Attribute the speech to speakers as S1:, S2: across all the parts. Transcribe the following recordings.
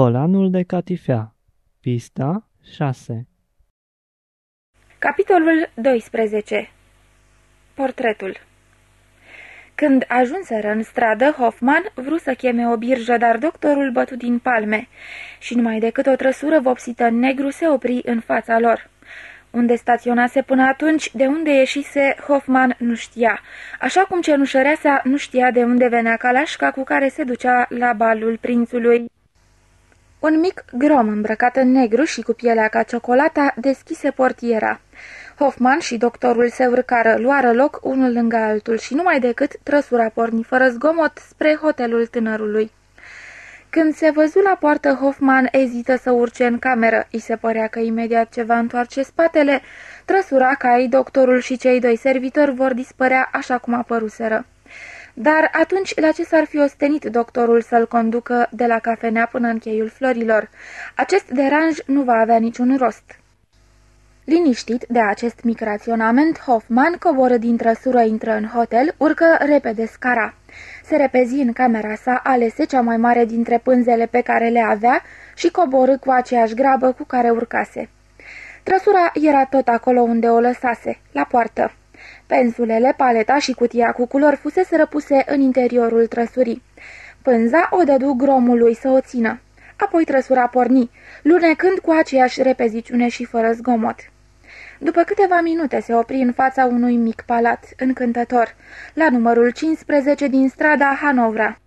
S1: Colanul de catifea Pista 6
S2: Capitolul 12 Portretul Când ajunseră în stradă, Hoffman vrut să cheme o birjă, dar doctorul bătu din palme și numai decât o trăsură vopsită în negru se opri în fața lor. Unde staționase până atunci, de unde ieșise, Hoffman nu știa, așa cum cenușăreasa nu știa de unde venea calașca cu care se ducea la balul prințului. Un mic grom îmbrăcat în negru și cu pielea ca ciocolata deschise portiera. Hoffman și doctorul se urcară, luară loc unul lângă altul și numai decât trăsura porni fără zgomot spre hotelul tânărului. Când se văzu la poartă, Hoffman ezită să urce în cameră. I se părea că imediat ce va întoarce spatele, trăsura cai, doctorul și cei doi servitori vor dispărea așa cum apăruseră. Dar atunci la ce s-ar fi ostenit doctorul să-l conducă de la cafenea până în cheiul florilor? Acest deranj nu va avea niciun rost. Liniștit de acest mic raționament, Hoffman coboră din trăsură, intră în hotel, urcă repede scara. Se repezi în camera sa, alese cea mai mare dintre pânzele pe care le avea și coborâ cu aceeași grabă cu care urcase. Trăsura era tot acolo unde o lăsase, la poartă. Pensulele, paleta și cutia cu culori fusese răpuse în interiorul trăsurii. Pânza o dădu gromului să o țină. Apoi trăsura porni, lunecând cu aceeași repeziciune și fără zgomot. După câteva minute se opri în fața unui mic palat încântător, la numărul 15 din strada Hanovra.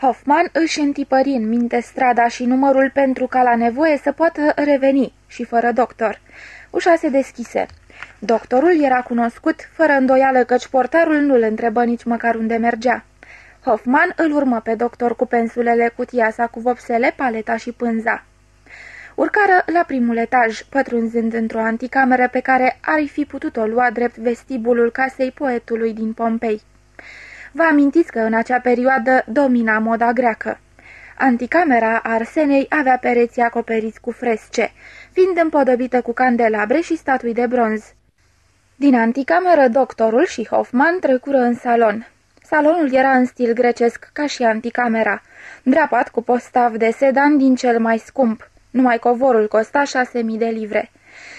S2: Hoffman își întipări în minte strada și numărul pentru ca la nevoie să poată reveni și fără doctor. Ușa se deschise. Doctorul era cunoscut, fără îndoială căci portarul nu-l întrebă nici măcar unde mergea. Hoffman îl urmă pe doctor cu pensulele, cutia sa cu vopsele, paleta și pânza. Urcară la primul etaj, pătrunzând într-o anticameră pe care ar fi putut-o lua drept vestibulul casei poetului din Pompei. Vă amintiți că în acea perioadă domina moda greacă. Anticamera Arsenei avea pereții acoperiți cu fresce, fiind împodobită cu candelabre și statui de bronz. Din anticameră, doctorul și Hoffman trecură în salon. Salonul era în stil grecesc, ca și anticamera, drapat cu postav de sedan din cel mai scump. Numai covorul costa șase mii de livre.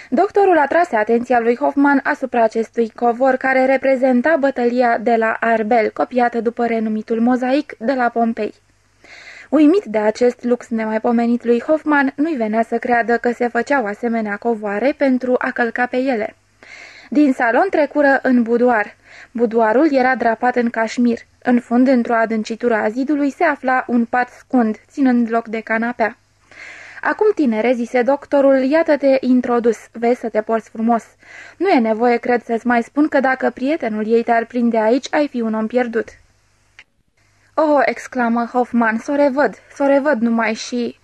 S2: Doctorul atrase atenția lui Hoffman asupra acestui covor care reprezenta bătălia de la Arbel, copiată după renumitul mozaic de la Pompei. Uimit de acest lux nemaipomenit lui Hoffman, nu-i venea să creadă că se făceau asemenea covoare pentru a călca pe ele. Din salon trecură în budoar. Budoarul era drapat în cașmir. În fund, într-o adâncitură a zidului, se afla un pat scund, ținând loc de canapea. Acum, tinere, zise doctorul, iată-te introdus, vezi să te porți frumos. Nu e nevoie, cred, să-ți mai spun că dacă prietenul ei te-ar prinde aici, ai fi un om pierdut." Oh!" exclamă Hoffman, s-o revăd, s-o revăd numai și...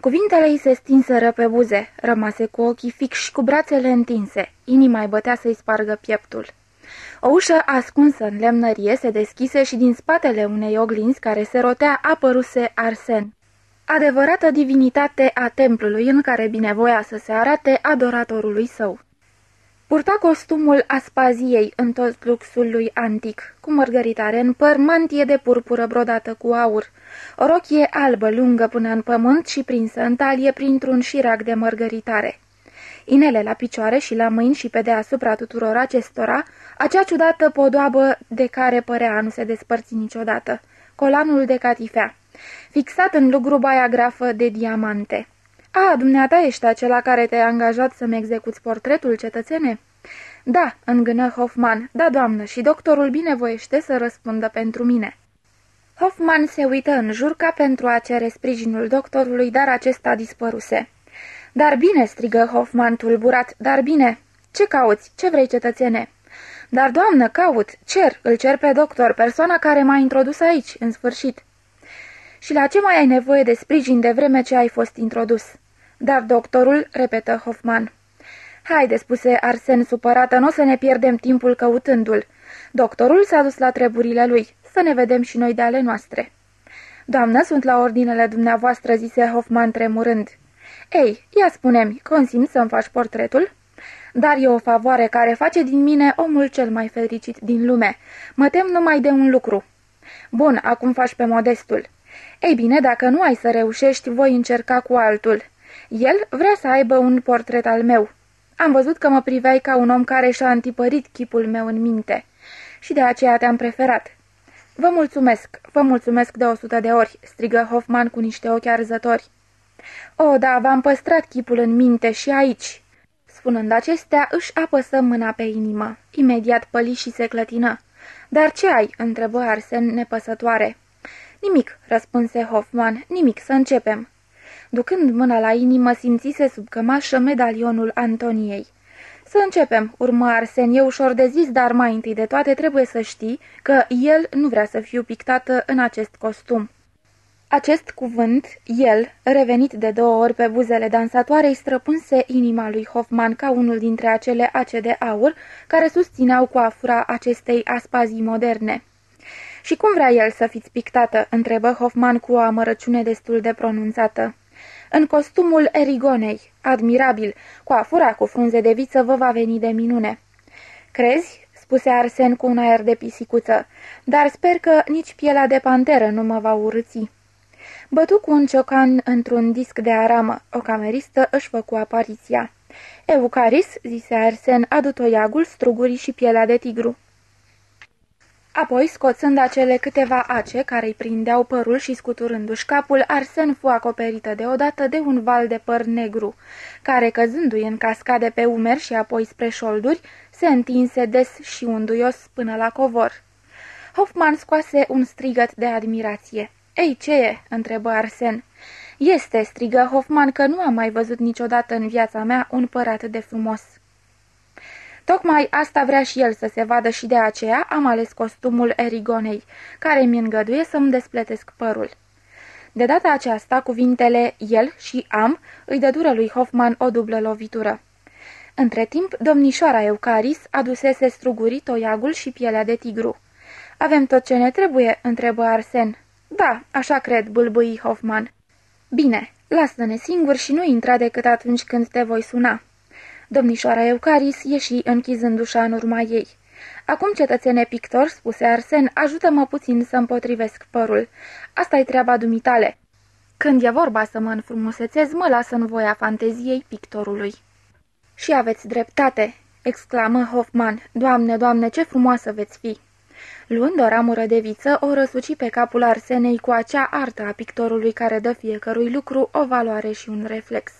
S2: Cuvintele ei se stinseră pe buze, rămase cu ochii fix și cu brațele întinse. Inima îi bătea să-i spargă pieptul. O ușă ascunsă în lemnărie se deschise și din spatele unei oglinzi care se rotea apăruse Arsen. Adevărată divinitate a templului în care binevoia să se arate adoratorului său. Purta costumul aspaziei în tot luxul lui antic, cu mărgăritare în păr, mantie de purpură brodată cu aur, o rochie albă lungă până în pământ și prinsă în talie printr-un șirac de mărgăritare. Inele la picioare și la mâini și pe deasupra tuturor acestora, acea ciudată podoabă de care părea a nu se despărți niciodată, colanul de catifea, fixat în lugrubaia grafă de diamante. A, dumneata ești acela care te-ai angajat să-mi execuți portretul, cetățene?" Da," îngână Hoffman, da, doamnă, și doctorul binevoiește să răspundă pentru mine." Hoffman se uită în jur ca pentru a cere sprijinul doctorului, dar acesta dispăruse. Dar bine," strigă Hoffman tulburat, dar bine. Ce cauți? Ce vrei, cetățene?" Dar, doamnă, caut, cer, îl cer pe doctor, persoana care m-a introdus aici, în sfârșit." Și la ce mai ai nevoie de sprijin de vreme ce ai fost introdus?" Dar doctorul, repetă Hoffman. Haide, spuse Arsen supărată, nu o să ne pierdem timpul căutându-l. Doctorul s-a dus la treburile lui, să ne vedem și noi de ale noastre. Doamnă, sunt la ordinele dumneavoastră, zise Hoffman tremurând. Ei, ia spune-mi, consimți să-mi faci portretul? Dar e o favoare care face din mine omul cel mai fericit din lume. Mă tem numai de un lucru. Bun, acum faci pe modestul. Ei bine, dacă nu ai să reușești, voi încerca cu altul. El vrea să aibă un portret al meu. Am văzut că mă priveai ca un om care și-a antipărit chipul meu în minte. Și de aceea te-am preferat. Vă mulțumesc, vă mulțumesc de o sută de ori, strigă Hoffman cu niște ochi arzători. O, da, v-am păstrat chipul în minte și aici. Spunând acestea, își apăsă mâna pe inimă. Imediat păli și se clătină. Dar ce ai?" întrebă Arsen nepăsătoare. Nimic," răspunse Hoffman, nimic, să începem." Ducând mâna la inimă, simțise sub cămașă medalionul Antoniei. Să începem, urmă Arsen, e ușor de zis, dar mai întâi de toate trebuie să știi că el nu vrea să fiu pictată în acest costum. Acest cuvânt, el, revenit de două ori pe buzele dansatoarei, străpunse inima lui Hoffman ca unul dintre acele ace de aur care susțineau coafura acestei aspazii moderne. Și cum vrea el să fiți pictată?" întrebă Hoffman cu o amărăciune destul de pronunțată. În costumul Erigonei, admirabil, coafura cu frunze de viță vă va veni de minune." Crezi?" spuse Arsen cu un aer de pisicuță, dar sper că nici pielea de panteră nu mă va urâți." Bătu cu un ciocan într-un disc de aramă. O cameristă își făcu apariția. Eucaris, zise Arsen, adu toiagul, strugurii și pielea de tigru. Apoi, scoțând acele câteva ace care îi prindeau părul și scuturându-și capul, Arsen fu acoperită deodată de un val de păr negru, care, căzându-i în cascade pe umeri și apoi spre șolduri, se întinse des și unduios până la covor. Hoffman scoase un strigăt de admirație. Ei, ce e?" întrebă Arsen. Este," strigă Hoffman, că nu am mai văzut niciodată în viața mea un păr atât de frumos." Tocmai asta vrea și el să se vadă și de aceea am ales costumul Erigonei, care mi îngăduie să-mi despletesc părul. De data aceasta, cuvintele el și am îi dădură lui Hoffman o dublă lovitură. Între timp, domnișoara Eucaris adusese strugurii, toiagul și pielea de tigru. Avem tot ce ne trebuie?" întrebă Arsen. Da, așa cred, bâlbâi Hoffman. Bine, lasă-ne singur și nu intra decât atunci când te voi suna. Domnișoara Eucaris ieși închizându-și în urma ei. Acum, cetățene pictor, spuse Arsen, ajută-mă puțin să împotrivesc părul. Asta-i treaba dumitale. Când e vorba să mă înfrumusețez, mă lasă în voia fanteziei pictorului. Și aveți dreptate, exclamă Hoffman. Doamne, doamne, ce frumoasă veți fi! Luând o ramură de viță, o răsuci pe capul Arsenei cu acea artă a pictorului care dă fiecărui lucru o valoare și un reflex.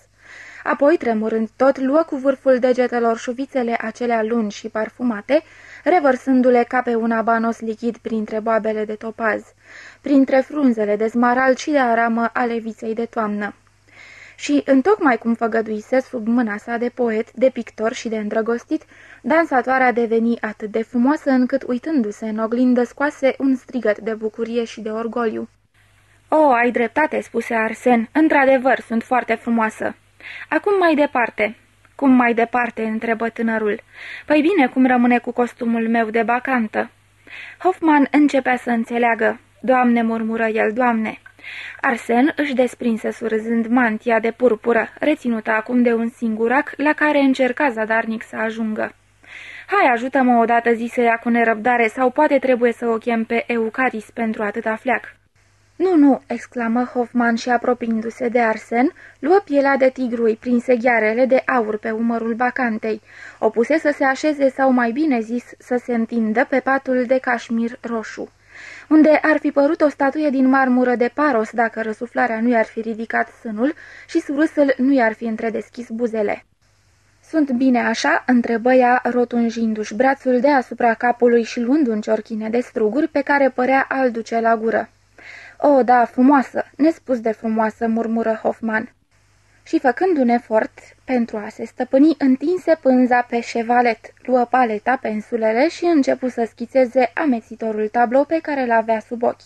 S2: Apoi, tremurând tot, luă cu vârful degetelor șuvițele acelea lungi și parfumate, revărsându-le ca pe un abanos lichid printre boabele de topaz, printre frunzele de smarald și de aramă ale viței de toamnă și, întocmai cum făgăduise sub mâna sa de poet, de pictor și de îndrăgostit, dansatoarea deveni atât de frumoasă încât, uitându-se în oglindă, scoase un strigăt de bucurie și de orgoliu. O, ai dreptate," spuse Arsen, într-adevăr, sunt foarte frumoasă." Acum mai departe." Cum mai departe?" întrebă tânărul. Păi bine, cum rămâne cu costumul meu de bacantă?" Hoffman începea să înțeleagă. Doamne, murmură el, Doamne!" Arsen își desprinse surzând mantia de purpură, reținută acum de un singurac la care încerca zadarnic să ajungă. Hai, ajută-mă odată, zise ea cu nerăbdare, sau poate trebuie să o chem pe Eucaris pentru atâta fleac. Nu, nu!" exclamă Hoffman și apropiindu-se de Arsen, luă pielea de tigrui, prinse ghearele de aur pe umărul bacantei, o puse să se așeze sau mai bine zis să se întindă pe patul de cașmir roșu unde ar fi părut o statuie din marmură de paros dacă răsuflarea nu i-ar fi ridicat sânul și surâsul nu i-ar fi întredeschis buzele. Sunt bine așa?" întrebă ea, rotunjindu-și brațul deasupra capului și luând un ciorchine de struguri pe care părea al duce la gură. O, da, frumoasă, nespus de frumoasă," murmură Hoffman și făcând un efort pentru a se stăpâni, întinse pânza pe șevalet, luă paleta, pensulele și începu să schițeze amețitorul tablou pe care l avea sub ochi.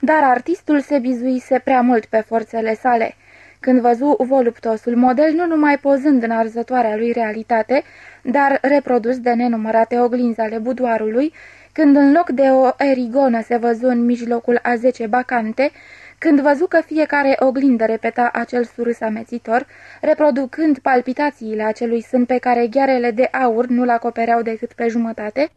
S2: Dar artistul se bizuise prea mult pe forțele sale. Când văzu voluptosul model, nu numai pozând în arzătoarea lui realitate, dar reprodus de nenumărate oglinzi ale budoarului, când în loc de o erigonă se văzu în mijlocul a zece bacante, când văzu că fiecare oglindă repeta acel surâs amețitor, reproducând palpitațiile acelui sân pe care ghearele de aur nu-l acopereau decât pe jumătate,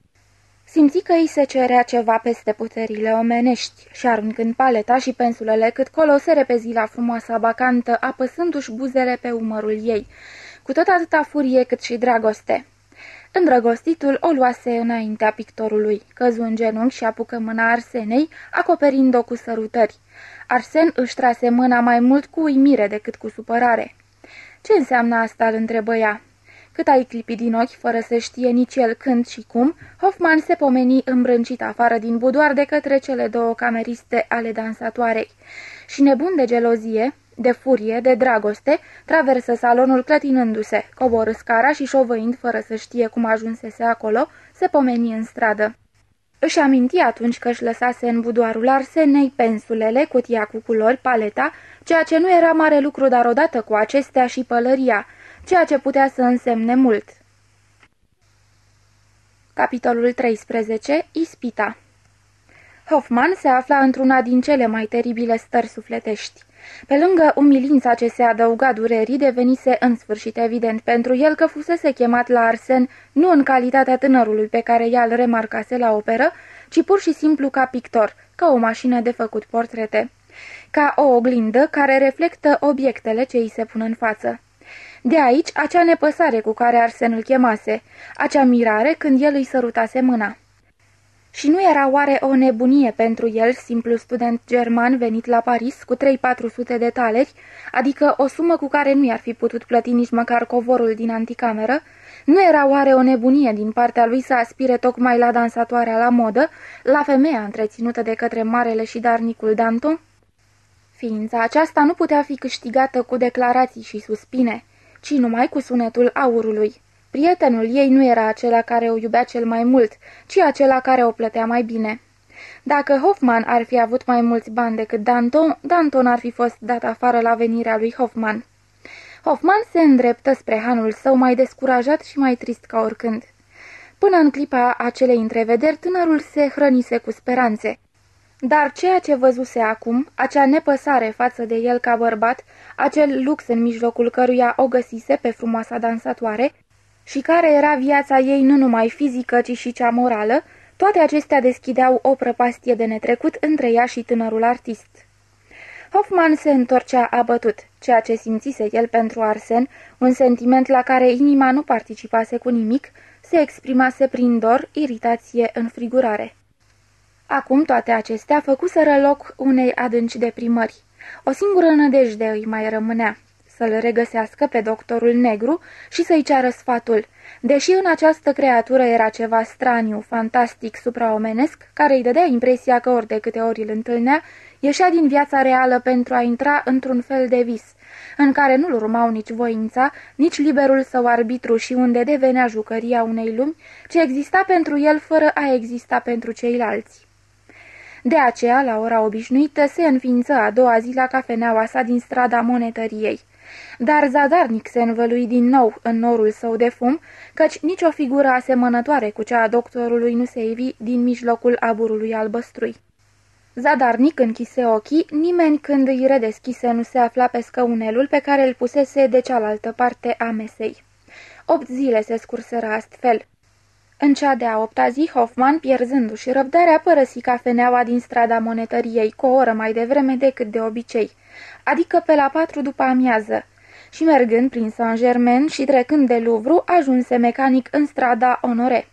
S2: Simți că îi se cerea ceva peste puterile omenești și aruncând paleta și pensulele cât colo se repezi la frumoasa bacantă, apăsându-și buzele pe umărul ei, cu tot atâta furie cât și dragoste. Îndrăgostitul o luase înaintea pictorului, căzu în genunchi și apucă mâna Arsenei, acoperind-o cu sărutări. Arsen își trase mâna mai mult cu uimire decât cu supărare. Ce înseamnă asta?" îl întrebă ea. Cât ai clipit din ochi, fără să știe nici el când și cum, Hoffman se pomeni îmbrâncit afară din budoar de către cele două cameriste ale dansatoarei. Și nebun de gelozie, de furie, de dragoste, traversă salonul clătinându-se, coborâ scara și șovăind fără să știe cum ajunsese acolo, se pomeni în stradă. Își aminti atunci că își lăsase în budoarul Arsenei pensulele, cutia cu culori, paleta, ceea ce nu era mare lucru, dar odată cu acestea și pălăria, ceea ce putea să însemne mult. Capitolul 13. Ispita Hoffman se afla într-una din cele mai teribile stări sufletești. Pe lângă umilința ce se adăuga durerii, devenise în sfârșit evident pentru el că fusese chemat la Arsen nu în calitatea tânărului pe care ea îl remarcase la operă, ci pur și simplu ca pictor, ca o mașină de făcut portrete, ca o oglindă care reflectă obiectele ce îi se pun în față. De aici acea nepăsare cu care Arsen îl chemase, acea mirare când el îi sărutase mâna. Și nu era oare o nebunie pentru el, simplu student german venit la Paris cu 3-400 de taleri, adică o sumă cu care nu i-ar fi putut plăti nici măcar covorul din anticameră? Nu era oare o nebunie din partea lui să aspire tocmai la dansatoarea la modă, la femeia întreținută de către marele și darnicul Danton? Ființa aceasta nu putea fi câștigată cu declarații și suspine, ci numai cu sunetul aurului. Prietenul ei nu era acela care o iubea cel mai mult, ci acela care o plătea mai bine. Dacă Hoffman ar fi avut mai mulți bani decât Danton, Danton ar fi fost dat afară la venirea lui Hoffman. Hoffman se îndreptă spre hanul său mai descurajat și mai trist ca oricând. Până în clipa acelei întrevederi, tânărul se hrănise cu speranțe. Dar ceea ce văzuse acum, acea nepăsare față de el ca bărbat, acel lux în mijlocul căruia o găsise pe frumoasa dansatoare, și care era viața ei nu numai fizică, ci și cea morală, toate acestea deschideau o prăpastie de netrecut între ea și tânărul artist. Hoffman se întorcea abătut, ceea ce simțise el pentru Arsen, un sentiment la care inima nu participase cu nimic, se exprimase prin dor, iritație, înfrigurare. Acum toate acestea făcuseră loc unei adânci deprimări. O singură nădejde îi mai rămânea, să-l regăsească pe doctorul negru și să-i ceară sfatul, deși în această creatură era ceva straniu, fantastic, supraomenesc, care îi dădea impresia că ori de câte ori îl întâlnea, ieșea din viața reală pentru a intra într-un fel de vis, în care nu-l urmau nici voința, nici liberul său arbitru și unde devenea jucăria unei lumi, ce exista pentru el fără a exista pentru ceilalți. De aceea, la ora obișnuită, se înființă a doua zi la cafeneaua sa din strada monetăriei. Dar zadarnic se învălui din nou în norul său de fum, căci nicio figură asemănătoare cu cea a doctorului nu se ivi din mijlocul aburului albăstrui. Zadarnic închise ochii, nimeni când îi redeschise nu se afla pe scăunelul pe care îl pusese de cealaltă parte a mesei. Opt zile se scurseră astfel. În cea de-a opta zi, Hoffman, pierzându-și răbdarea, părăsi cafeneaua din strada monetăriei cu o oră mai devreme decât de obicei, adică pe la patru după amiază, și mergând prin Saint-Germain și trecând de Louvre, ajunse mecanic în strada Honore.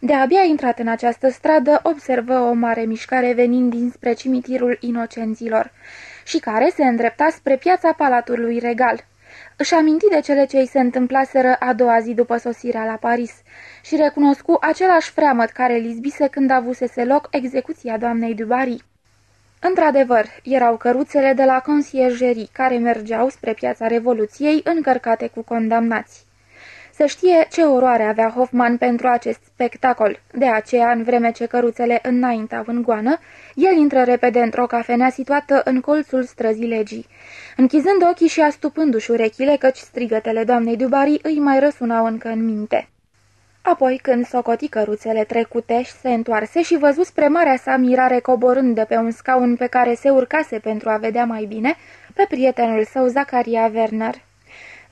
S2: De-abia intrat în această stradă, observă o mare mișcare venind dinspre cimitirul inocenților și care se îndrepta spre piața Palatului Regal. Își aminti de cele ce îi se întâmplaseră a doua zi după sosirea la Paris și recunoscu același freamăt care îl izbise când avusese loc execuția doamnei Dubarry. Într-adevăr, erau căruțele de la conciergerii care mergeau spre piața Revoluției încărcate cu condamnați. Să știe ce oroare avea Hoffman pentru acest spectacol. De aceea, în vreme ce căruțele înaintau în goană, el intră repede într-o cafenea situată în colțul străzii legii. Închizând ochii și astupându-și urechile, căci strigătele doamnei Dubari îi mai răsunau încă în minte. Apoi, când socoti căruțele trecute, se întoarse și văzu spre marea sa mirare coborând de pe un scaun pe care se urcase pentru a vedea mai bine, pe prietenul său, Zacaria Werner.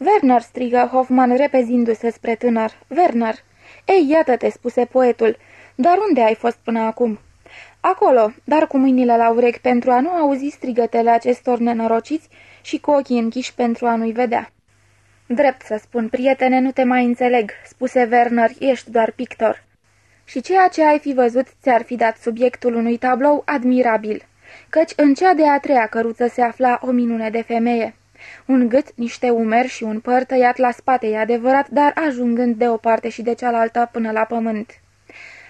S2: Werner, strigă Hoffman repezindu-se spre tânăr. Werner! Ei, iată-te, spuse poetul. Dar unde ai fost până acum?" Acolo, dar cu mâinile la urechi pentru a nu auzi strigătele acestor nenorociți și cu ochii închiși pentru a nu-i vedea. Drept să spun, prietene, nu te mai înțeleg," spuse Werner, ești doar pictor." Și ceea ce ai fi văzut ți-ar fi dat subiectul unui tablou admirabil, căci în cea de a treia căruță se afla o minune de femeie. Un gât, niște umeri și un păr tăiat la spate, e adevărat, dar ajungând de o parte și de cealaltă până la pământ.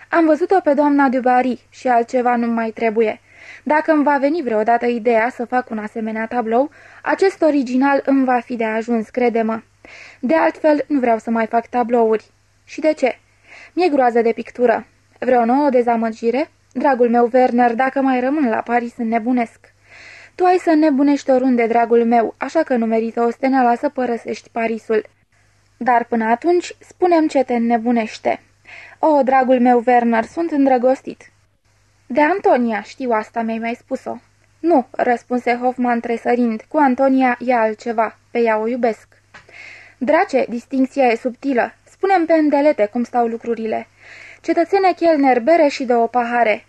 S2: Am văzut-o pe doamna Dubary și altceva nu mai trebuie. Dacă îmi va veni vreodată ideea să fac un asemenea tablou, acest original îmi va fi de ajuns, crede-mă. De altfel, nu vreau să mai fac tablouri. Și de ce? Mi-e groază de pictură. Vreo nouă dezamăgire? Dragul meu, Werner, dacă mai rămân la Paris, înnebunesc. Tu ai să nebunești oriunde, dragul meu, așa că nu merită o steneala să părăsești Parisul. Dar până atunci, spunem ce te înnebunește. O, dragul meu, Werner, sunt îndrăgostit." De Antonia, știu asta, mi-ai mai spus-o." Nu," răspunse Hoffman tresărind, cu Antonia e altceva, pe ea o iubesc." Drace, distinția e subtilă. Spunem pe îndelete cum stau lucrurile. Cetățene chelner bere și două pahare."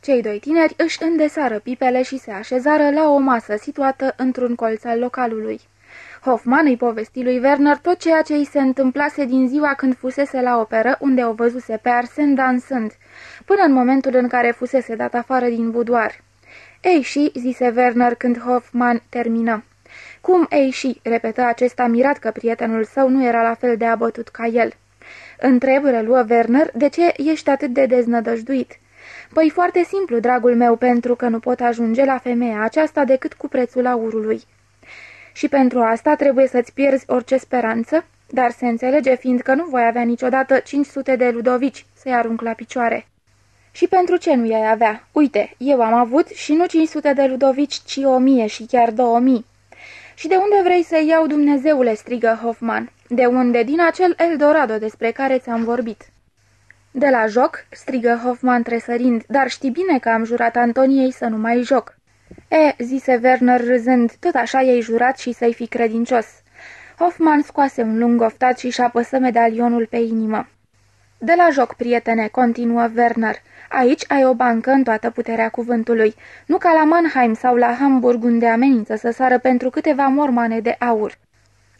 S2: Cei doi tineri își îndesară pipele și se așezară la o masă situată într-un colț al localului. Hoffman îi povesti lui Werner tot ceea ce îi se întâmplase din ziua când fusese la operă, unde o văzuse pe Arsen dansând, până în momentul în care fusese dat afară din budoar. Ei și, zise Werner când Hoffman termină. Cum ei și, repetă acesta mirat că prietenul său nu era la fel de abătut ca el. Întreb, reluă Werner, de ce ești atât de deznădăjduit? Păi foarte simplu, dragul meu, pentru că nu pot ajunge la femeia aceasta decât cu prețul aurului. Și pentru asta trebuie să-ți pierzi orice speranță, dar se înțelege fiindcă nu voi avea niciodată 500 de ludovici să-i arunc la picioare. Și pentru ce nu i-ai avea? Uite, eu am avut și nu 500 de ludovici, ci o mie și chiar două mii. Și de unde vrei să iau, Dumnezeule?" strigă Hoffman. De unde? Din acel Eldorado despre care ți-am vorbit." De la joc?" strigă Hoffman tresărind, dar știi bine că am jurat Antoniei să nu mai joc." E, zise Werner râzând, tot așa i-ai jurat și să-i fi credincios. Hoffman scoase un lung oftat și și apăsă medalionul pe inimă. De la joc, prietene, continuă Werner. Aici ai o bancă în toată puterea cuvântului, nu ca la Mannheim sau la Hamburg unde amenință să sară pentru câteva mormane de aur.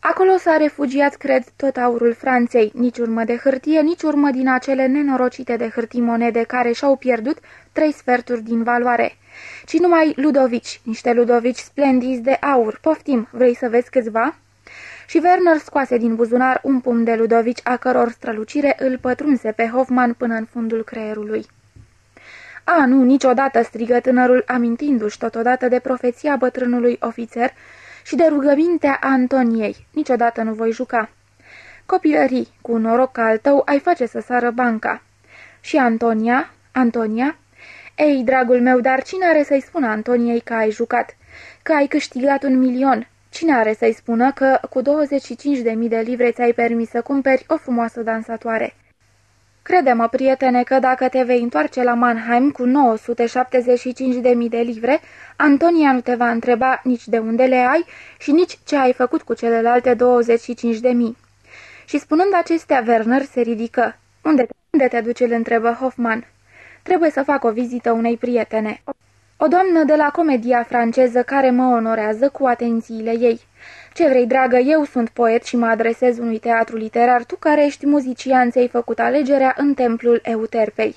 S2: Acolo s-a refugiat, cred, tot aurul Franței, nici urmă de hârtie, nici urmă din acele nenorocite de hârtii monede care și-au pierdut trei sferturi din valoare ci numai ludovici, niște ludovici splendizi de aur. Poftim, vrei să vezi câțiva?" Și Werner scoase din buzunar un pum de ludovici a căror strălucire îl pătrunse pe Hoffman până în fundul creierului. A, nu, niciodată, strigă tânărul, amintindu-și totodată de profeția bătrânului ofițer și de rugămintea Antoniei. Niciodată nu voi juca. Copilării, cu un noroc ca al tău, ai face să sară banca. Și Antonia, Antonia, ei, dragul meu, dar cine are să-i spună Antoniei că ai jucat? Că ai câștigat un milion? Cine are să-i spună că cu 25.000 de livre ți-ai permis să cumperi o frumoasă dansatoare? Crede-mă, prietene, că dacă te vei întoarce la Mannheim cu 975.000 de livre, Antonia nu te va întreba nici de unde le ai și nici ce ai făcut cu celelalte 25.000. Și spunând acestea, Werner se ridică. Unde te, unde te duce, îl întrebă Hoffman. Trebuie să fac o vizită unei prietene. O doamnă de la comedia franceză care mă onorează cu atențiile ei. Ce vrei, dragă, eu sunt poet și mă adresez unui teatru literar, tu care ești muzician ți-ai făcut alegerea în templul Euterpei.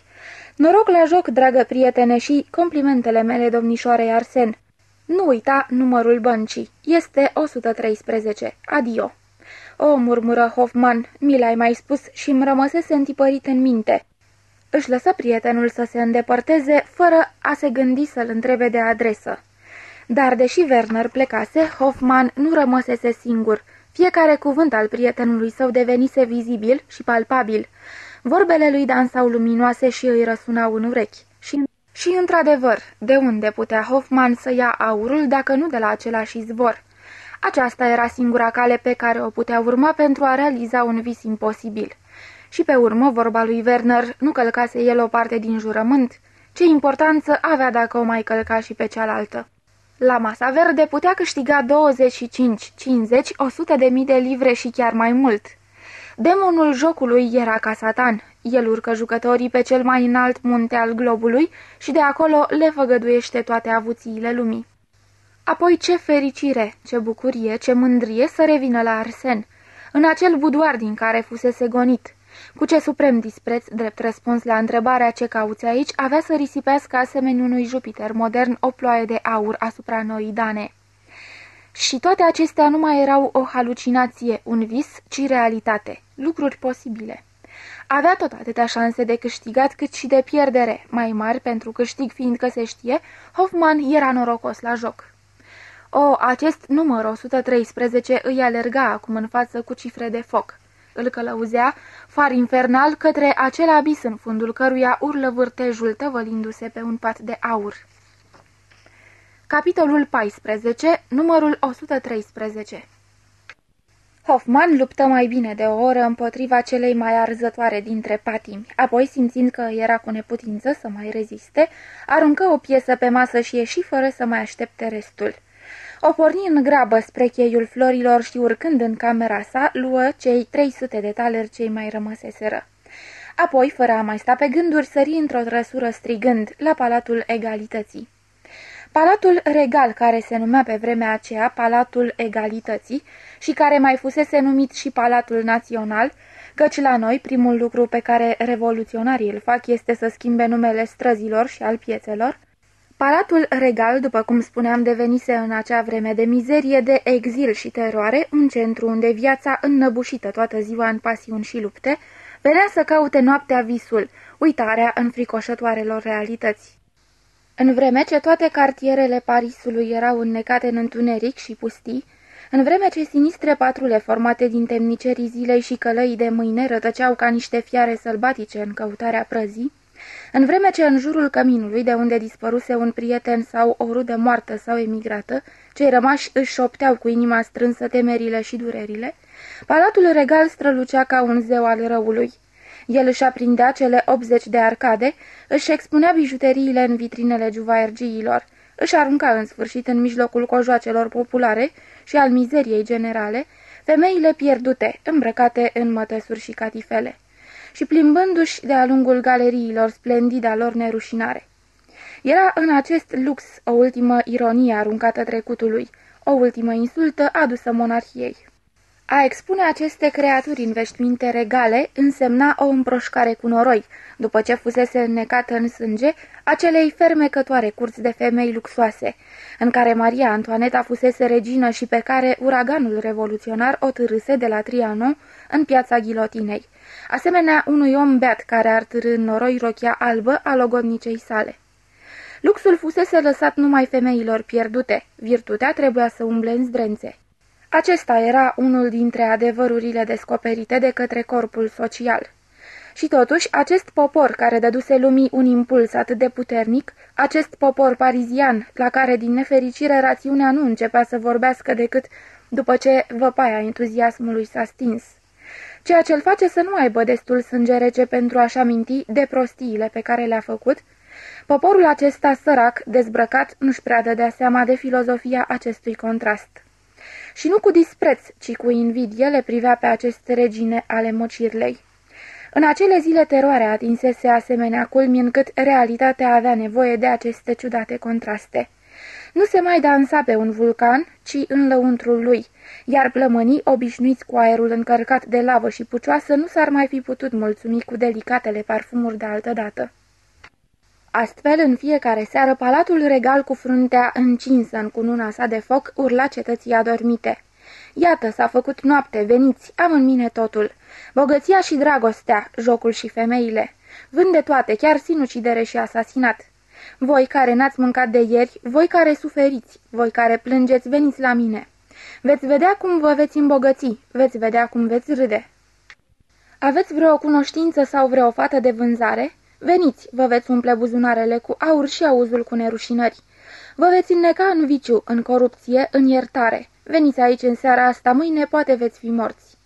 S2: Noroc la joc, dragă prietene, și complimentele mele domnișoarei Arsen. Nu uita numărul băncii. Este 113. Adio. O, murmură Hoffman, mi l-ai mai spus și îmi rămăsese întipărit în minte. Își lăsă prietenul să se îndepărteze, fără a se gândi să-l întrebe de adresă. Dar deși Werner plecase, Hoffman nu rămăsese singur. Fiecare cuvânt al prietenului său devenise vizibil și palpabil. Vorbele lui dansau luminoase și îi răsunau în urechi. Și, și într-adevăr, de unde putea Hoffman să ia aurul dacă nu de la același izvor? Aceasta era singura cale pe care o putea urma pentru a realiza un vis imposibil. Și pe urmă, vorba lui Werner, nu călcase el o parte din jurământ. Ce importanță avea dacă o mai călca și pe cealaltă? La masa verde putea câștiga 25, 50, 100 de mii de livre și chiar mai mult. Demonul jocului era ca satan. El urcă jucătorii pe cel mai înalt munte al globului și de acolo le făgăduiește toate avuțiile lumii. Apoi ce fericire, ce bucurie, ce mândrie să revină la Arsen, în acel budoar din care fusese gonit. Cu ce suprem dispreț, drept răspuns la întrebarea ce cauți aici, avea să risipească asemenea unui Jupiter modern o ploaie de aur asupra noii dane. Și toate acestea nu mai erau o halucinație, un vis, ci realitate, lucruri posibile. Avea tot atâtea șanse de câștigat cât și de pierdere, mai mari pentru câștig fiindcă se știe, Hoffman era norocos la joc. O, acest număr 113 îi alerga acum în față cu cifre de foc. Îl călăuzea, far infernal, către acel abis în fundul căruia urlă vârtejul tăvălindu-se pe un pat de aur. Capitolul 14, numărul 113 Hoffman luptă mai bine de o oră împotriva celei mai arzătoare dintre patimi, apoi, simțind că era cu neputință să mai reziste, aruncă o piesă pe masă și ieși fără să mai aștepte restul. O porni în grabă spre cheiul florilor și urcând în camera sa, luă cei 300 de taleri cei mai rămăseseră. Apoi, fără a mai sta pe gânduri, sări într-o trăsură strigând la Palatul Egalității. Palatul regal, care se numea pe vremea aceea Palatul Egalității și care mai fusese numit și Palatul Național, căci la noi primul lucru pe care revoluționarii îl fac este să schimbe numele străzilor și al piețelor, Palatul regal, după cum spuneam, devenise în acea vreme de mizerie, de exil și teroare, un centru unde viața, înnăbușită toată ziua în pasiuni și lupte, venea să caute noaptea visul, uitarea înfricoșătoarelor realități. În vreme ce toate cartierele Parisului erau înnecate în întuneric și pustii, în vreme ce sinistre patrule formate din temnicerii zilei și călăii de mâine rătăceau ca niște fiare sălbatice în căutarea prăzii, în vreme ce în jurul căminului, de unde dispăruse un prieten sau o rudă moartă sau emigrată, cei rămași își șopteau cu inima strânsă temerile și durerile, palatul regal strălucea ca un zeu al răului. El își aprindea cele 80 de arcade, își expunea bijuteriile în vitrinele juvaergiilor, își arunca în sfârșit în mijlocul cojoacelor populare și al mizeriei generale, femeile pierdute, îmbrăcate în mătăsuri și catifele și plimbându-și de-a lungul galeriilor splendida lor nerușinare. Era în acest lux o ultimă ironie aruncată trecutului, o ultimă insultă adusă monarhiei. A expune aceste creaturi în veștiminte regale însemna o împroșcare cu noroi, după ce fusese înnecată în sânge acelei fermecătoare curți de femei luxoase, în care Maria Antoaneta fusese regină și pe care uraganul revoluționar o târâse de la Trianon în piața ghilotinei, asemenea unui om beat care ar târâ în noroi rochia albă a logodnicei sale. Luxul fusese lăsat numai femeilor pierdute, virtutea trebuia să umble în zdrențe. Acesta era unul dintre adevărurile descoperite de către corpul social. Și totuși, acest popor care dăduse lumii un impuls atât de puternic, acest popor parizian, la care din nefericire rațiunea nu începea să vorbească decât după ce văpaia entuziasmului s-a stins, ceea ce îl face să nu aibă destul sânge rece pentru a-și aminti de prostiile pe care le-a făcut, poporul acesta sărac, dezbrăcat, nu-și prea dădea seama de filozofia acestui contrast. Și nu cu dispreț, ci cu invidie le privea pe aceste regine ale mocirlei. În acele zile teroarea atinsese asemenea culmi încât realitatea avea nevoie de aceste ciudate contraste. Nu se mai dansa pe un vulcan, ci în lăuntrul lui, iar plămânii, obișnuiți cu aerul încărcat de lavă și pucioasă, nu s-ar mai fi putut mulțumi cu delicatele parfumuri de altă dată. Astfel, în fiecare seară, palatul regal cu fruntea încinsă în cununa sa de foc urla cetății adormite. Iată, s-a făcut noapte, veniți, am în mine totul. Bogăția și dragostea, jocul și femeile. Vând de toate, chiar sinucidere și asasinat. Voi care n-ați mâncat de ieri, voi care suferiți, voi care plângeți, veniți la mine. Veți vedea cum vă veți îmbogăți, veți vedea cum veți râde. Aveți vreo cunoștință sau vreo fată de vânzare? Veniți, vă veți umple buzunarele cu aur și auzul cu nerușinări. Vă veți înneca în viciu, în corupție, în iertare. Veniți aici în seara asta, mâine poate veți fi morți.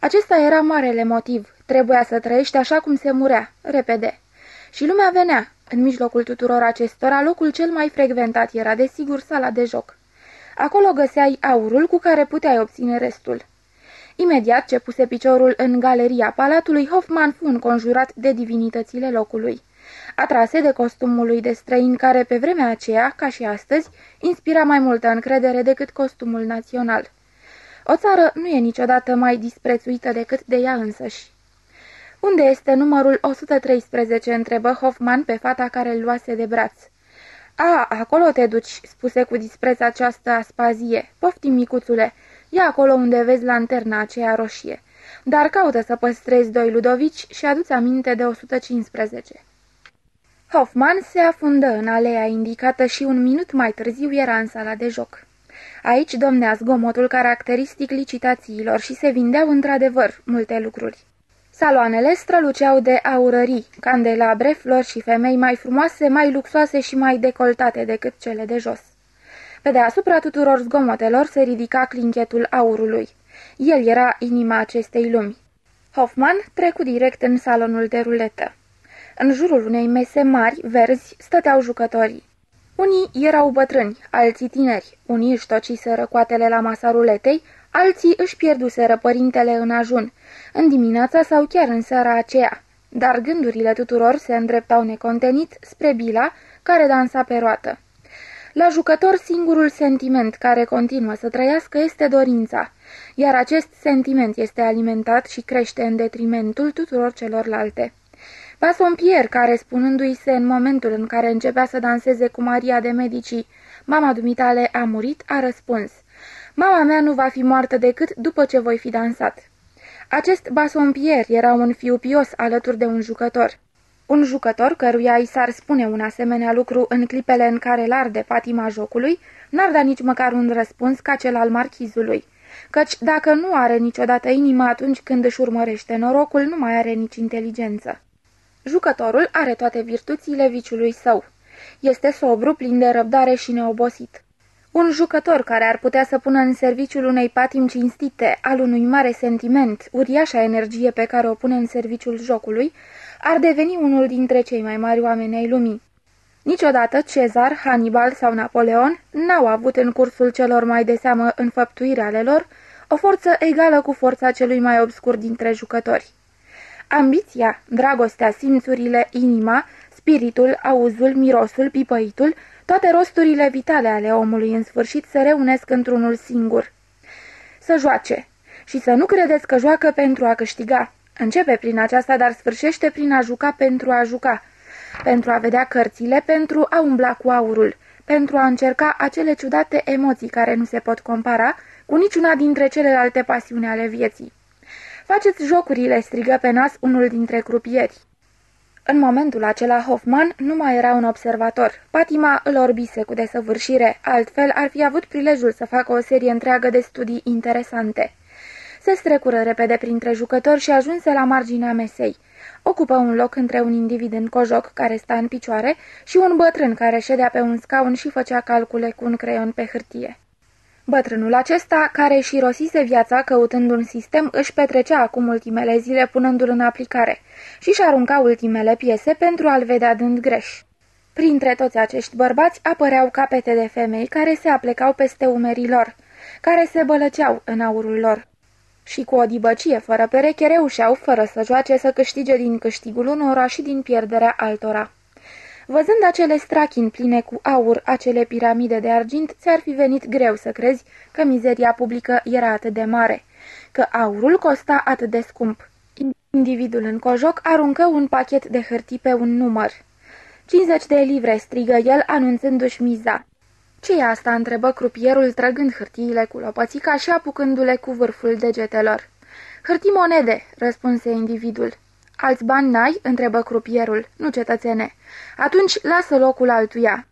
S2: Acesta era marele motiv. Trebuia să trăiești așa cum se murea, repede. Și lumea venea. În mijlocul tuturor acestora, locul cel mai frecventat era, desigur, sala de joc. Acolo găseai aurul cu care puteai obține restul. Imediat ce puse piciorul în galeria palatului, Hoffman fu înconjurat de divinitățile locului. Atrase de costumul lui de străin care pe vremea aceea, ca și astăzi, inspira mai multă încredere decât costumul național. O țară nu e niciodată mai disprețuită decât de ea însăși. Unde este numărul 113?" întrebă Hoffman pe fata care îl luase de braț. A, acolo te duci," spuse cu dispreț această aspazie. Pofti, micuțule, e acolo unde vezi lanterna aceea roșie. Dar caută să păstrezi doi ludovici și aduți aminte de 115." Hoffman se afundă în aleea indicată și un minut mai târziu era în sala de joc. Aici domnea zgomotul caracteristic licitațiilor și se vindeau într-adevăr multe lucruri. Saloanele străluceau de aurării, candelabre, flori și femei mai frumoase, mai luxoase și mai decoltate decât cele de jos. Pe deasupra tuturor zgomotelor se ridica clinchetul aurului. El era inima acestei lumi. Hoffman trecu direct în salonul de ruletă. În jurul unei mese mari, verzi, stăteau jucătorii. Unii erau bătrâni, alții tineri, unii își tociseră coatele la masa ruletei, alții își pierduseră părintele în ajun, în dimineața sau chiar în seara aceea, dar gândurile tuturor se îndreptau necontenit spre Bila, care dansa pe roată. La jucător, singurul sentiment care continuă să trăiască este dorința, iar acest sentiment este alimentat și crește în detrimentul tuturor celorlalte. Basompier, care spunându-i se în momentul în care începea să danseze cu Maria de Medici, mama dumitale a murit, a răspuns, Mama mea nu va fi moartă decât după ce voi fi dansat. Acest basompier era un fiu pios alături de un jucător. Un jucător căruia i s-ar spune un asemenea lucru în clipele în care l-arde patima jocului, n-ar da nici măcar un răspuns ca cel al marchizului. Căci dacă nu are niciodată inima atunci când își urmărește norocul, nu mai are nici inteligență. Jucătorul are toate virtuțile viciului său. Este sobru, plin de răbdare și neobosit. Un jucător care ar putea să pună în serviciul unei patim cinstite, al unui mare sentiment, uriașa energie pe care o pune în serviciul jocului, ar deveni unul dintre cei mai mari oameni ai lumii. Niciodată Cezar, Hannibal sau Napoleon n-au avut în cursul celor mai de seamă înfăptuiri ale lor o forță egală cu forța celui mai obscur dintre jucători. Ambiția, dragostea, simțurile, inima, spiritul, auzul, mirosul, pipăitul, toate rosturile vitale ale omului în sfârșit se reunesc într-unul singur. Să joace. Și să nu credeți că joacă pentru a câștiga. Începe prin aceasta, dar sfârșește prin a juca pentru a juca. Pentru a vedea cărțile, pentru a umbla cu aurul, pentru a încerca acele ciudate emoții care nu se pot compara cu niciuna dintre celelalte pasiuni ale vieții. Faceți jocurile, strigă pe nas unul dintre crupieri. În momentul acela Hoffman nu mai era un observator. Patima îl orbise cu desăvârșire, altfel ar fi avut prilejul să facă o serie întreagă de studii interesante. Se strecură repede printre jucători și ajunse la marginea mesei. Ocupă un loc între un individ în cojoc care sta în picioare și un bătrân care ședea pe un scaun și făcea calcule cu un creion pe hârtie. Bătrânul acesta, care și rosise viața căutând un sistem, își petrecea acum ultimele zile punându-l în aplicare și își arunca ultimele piese pentru a-l vedea dând greș. Printre toți acești bărbați apăreau capete de femei care se aplecau peste umerii lor, care se bălăceau în aurul lor. Și cu o dibăcie fără pereche reușeau, fără să joace, să câștige din câștigul unora și din pierderea altora. Văzând acele strachini pline cu aur, acele piramide de argint, ți-ar fi venit greu să crezi că mizeria publică era atât de mare, că aurul costa atât de scump. Individul în cojoc aruncă un pachet de hârtii pe un număr. 50 de livre, strigă el, anunțându-și miza. ce e asta?" întrebă crupierul, trăgând hârtiile cu lopățica și apucându-le cu vârful degetelor. Hârtii monede," răspunse individul. Alți bani n-ai?" întrebă crupierul. Nu, cetățene. Atunci lasă locul altuia."